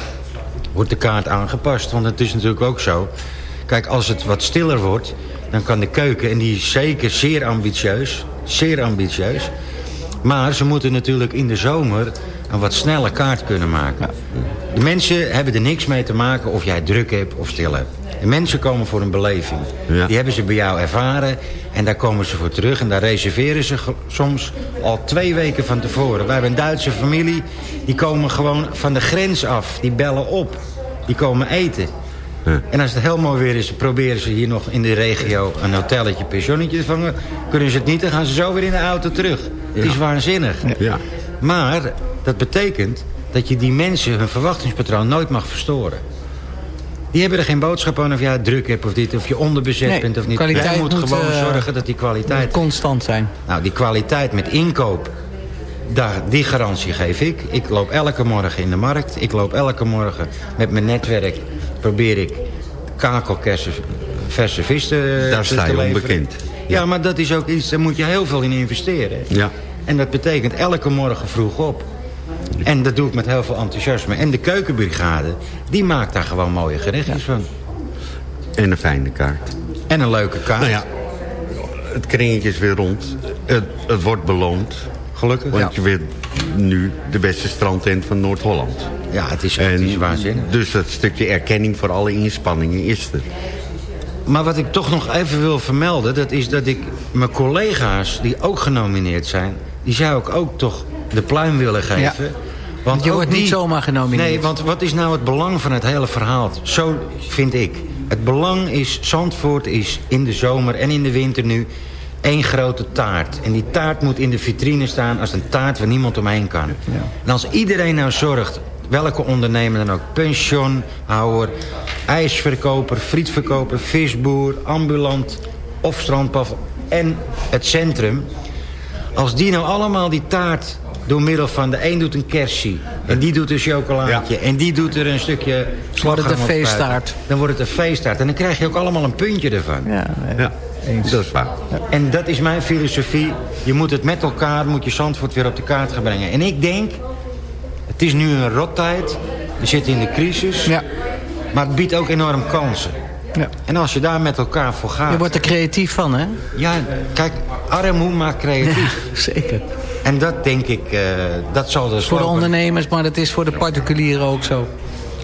wordt de kaart aangepast. Want het is natuurlijk ook zo. Kijk, als het wat stiller wordt, dan kan de keuken, en die is zeker zeer ambitieus, zeer ambitieus. Maar ze moeten natuurlijk in de zomer een wat snelle kaart kunnen maken. De mensen hebben er niks mee te maken of jij druk hebt of stil hebt. De mensen komen voor een beleving. Die hebben ze bij jou ervaren en daar komen ze voor terug. En daar reserveren ze soms al twee weken van tevoren. Wij hebben een Duitse familie, die komen gewoon van de grens af. Die bellen op, die komen eten. En als het heel mooi weer is, proberen ze hier nog in de regio een hotelletje, pensionnetje te vangen. Kunnen ze het niet, dan gaan ze zo weer in de auto terug. Het is waanzinnig. Ja. Maar dat betekent dat je die mensen hun verwachtingspatroon nooit mag verstoren. Die hebben er geen boodschap aan of jij het druk hebt of dit, of je onderbezet Nee, bent of niet. kwaliteit Jij moet, moet, gewoon eh, zorgen dat die kwaliteit... constant zijn. Nou, die kwaliteit met inkoop, daar, die garantie geef ik. Ik loop elke morgen in de markt. Ik loop elke morgen met mijn netwerk. Probeer ik kakelkersen, verse vis te Daar sta je onbekend. Ja, maar dat is ook iets, daar moet je heel veel in investeren. Ja. En dat betekent elke morgen vroeg op. En dat doe ik met heel veel enthousiasme. En de keukenbrigade, die maakt daar gewoon mooie gerechtjes van. En een fijne kaart. En een leuke kaart. Nou ja, het kringetje is weer rond. Het, het wordt beloond. Gelukkig. Want Ja. je bent nu de beste strandtent van Noord-Holland. Ja, het is, En het is waanzinnig. Dus dat stukje erkenning voor alle inspanningen is er. Maar wat ik toch nog even wil vermelden... dat is dat ik mijn collega's die ook genomineerd zijn... die zou ik ook toch de pluim willen geven. Ja. Want Je wordt niet die- zomaar genomineerd. Nee, want wat is nou het belang van het hele verhaal? Zo vind ik. Het belang is, Zandvoort is in de zomer en in de winter nu... één grote taart. En die taart moet in de vitrine staan als een taart waar niemand omheen kan. En als iedereen nou zorgt, welke ondernemer dan ook... pensionhouwer, ijsverkoper, frietverkoper, visboer... ambulant of strandpaf en het centrum... Als die nou allemaal die taart door middel van... de een doet een kersie en die doet een chocolaatje... en die doet er een stukje Wordt het een feesttaart. Dan wordt het een feesttaart. En dan krijg je ook allemaal een puntje ervan. Ja, Ja, dat is waar. En dat is mijn filosofie. Je moet het met elkaar, moet je Zandvoort weer op de kaart gaan brengen. En ik denk, het is nu een rottijd. We zitten in de crisis. Ja. Maar het biedt ook enorm kansen. Ja. En als je daar met elkaar voor gaat... Je wordt er creatief van, hè? Ja, kijk, armoe maakt creatief. Zeker. En dat denk ik, eh, dat zal de Voor de ondernemers, maar dat is voor de particulieren ook zo.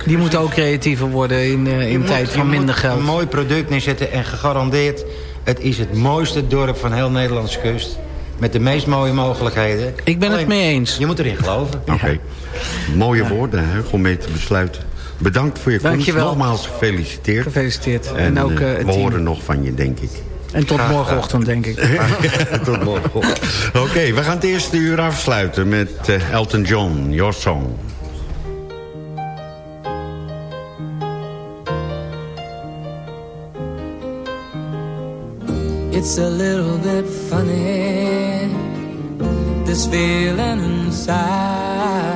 Die moeten ook creatiever worden in, eh, in moet- tijd je van minder moet geld. een mooi product neerzetten en gegarandeerd... het is het mooiste dorp van heel Nederlandse kust. Met de meest mooie mogelijkheden. Ik ben het mee eens. Je moet erin geloven. Oké. Mooie woorden hè, om mee te besluiten. Bedankt voor je komst. Nogmaals gefeliciteerd. Gefeliciteerd. En, En, ook eh, eh, het we team. horen nog van je, denk ik. En tot morgenochtend, denk ik. Tot morgen. Oké, we gaan het eerste uur afsluiten met eh, Elton John, Your Song. It's a little bit funny, this feeling inside.